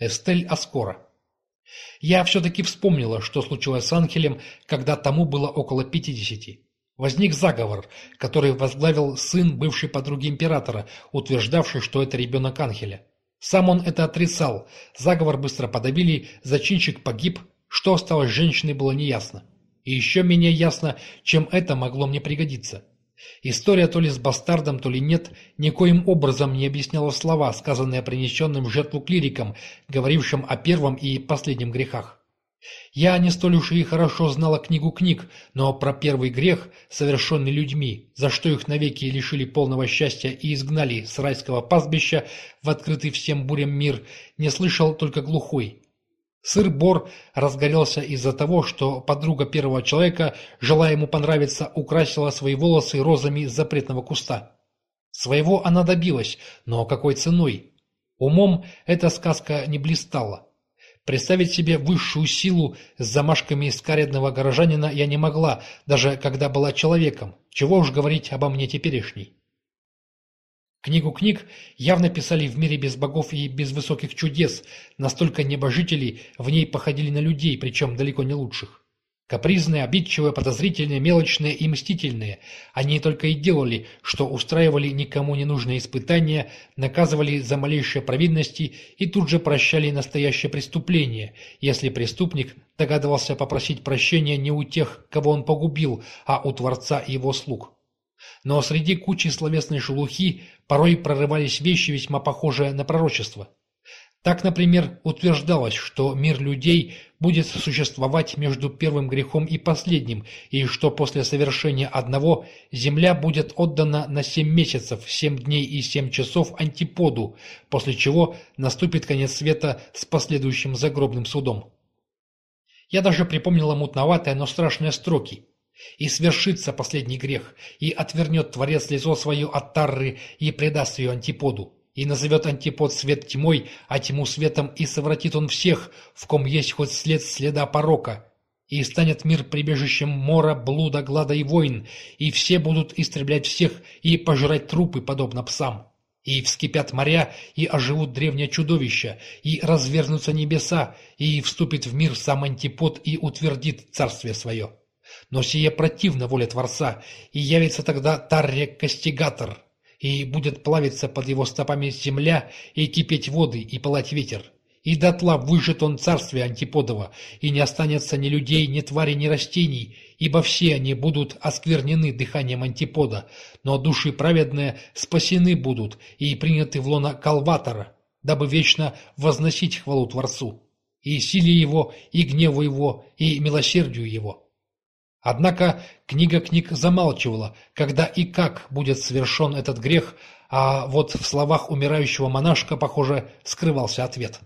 Эстель Аскора. Я все-таки вспомнила, что случилось с Анхелем, когда тому было около пятидесяти. Возник заговор, который возглавил сын бывшей подруги императора, утверждавший, что это ребенок Анхеля. Сам он это отрицал, заговор быстро подавили, зачинщик погиб, что осталось женщиной было неясно. И еще менее ясно, чем это могло мне пригодиться. История то ли с бастардом, то ли нет, никоим образом не объясняла слова, сказанные принесенным в жертву клирикам, говорившим о первом и последнем грехах. Я не столь уж и хорошо знала книгу книг, но про первый грех, совершенный людьми, за что их навеки лишили полного счастья и изгнали с райского пастбища в открытый всем бурям мир, не слышал только глухой. Сыр-бор разгорелся из-за того, что подруга первого человека, желая ему понравиться, украсила свои волосы розами запретного куста. Своего она добилась, но какой ценой? Умом эта сказка не блистала. Представить себе высшую силу с замашками скаредного горожанина я не могла, даже когда была человеком. Чего уж говорить обо мне теперешней. Книгу книг явно писали в мире без богов и без высоких чудес, настолько небожители в ней походили на людей, причем далеко не лучших. Капризные, обидчивые, подозрительные, мелочные и мстительные. Они только и делали, что устраивали никому не нужные испытания, наказывали за малейшие провинности и тут же прощали настоящее преступление, если преступник догадывался попросить прощения не у тех, кого он погубил, а у Творца и его слуг. Но среди кучи словесной шелухи порой прорывались вещи, весьма похожие на пророчество. Так, например, утверждалось, что мир людей будет существовать между первым грехом и последним, и что после совершения одного земля будет отдана на семь месяцев, семь дней и семь часов антиподу, после чего наступит конец света с последующим загробным судом. Я даже припомнила мутноватые, но страшные строки. «И свершится последний грех, и отвернет Творец лицо свое от Тарры и предаст ее антиподу» и назовет антипод свет тьмой, а тьму светом, и совратит он всех, в ком есть хоть след следа порока. И станет мир прибежищем мора, блуда, глада и войн, и все будут истреблять всех и пожирать трупы, подобно псам. И вскипят моря, и оживут древние чудовища, и развернутся небеса, и вступит в мир сам антипод и утвердит царствие свое. Но сие противно воле Творца, и явится тогда Тарре-Кастигатор, и будет плавиться под его стопами земля, и кипеть воды, и пылать ветер. И дотла выжжет он царствие антиподово, и не останется ни людей, ни тварей, ни растений, ибо все они будут осквернены дыханием антипода, но души праведные спасены будут и приняты в лона Калватора, дабы вечно возносить хвалу Творцу, и силе его, и гневу его, и милосердию его. Однако книга книг замалчивала, когда и как будет совершен этот грех, а вот в словах умирающего монашка, похоже, скрывался ответ.